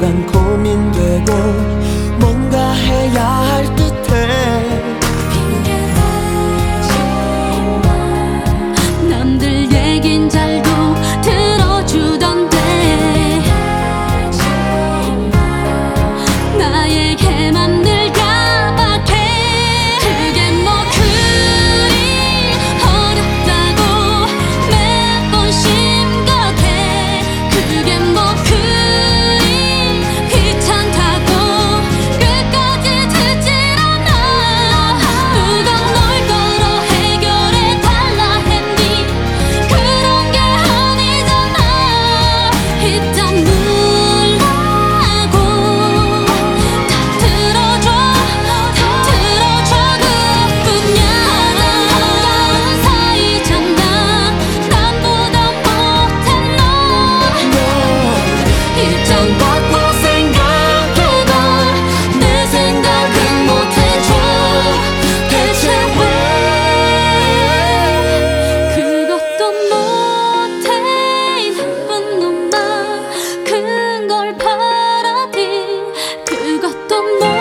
bukan ku 多么。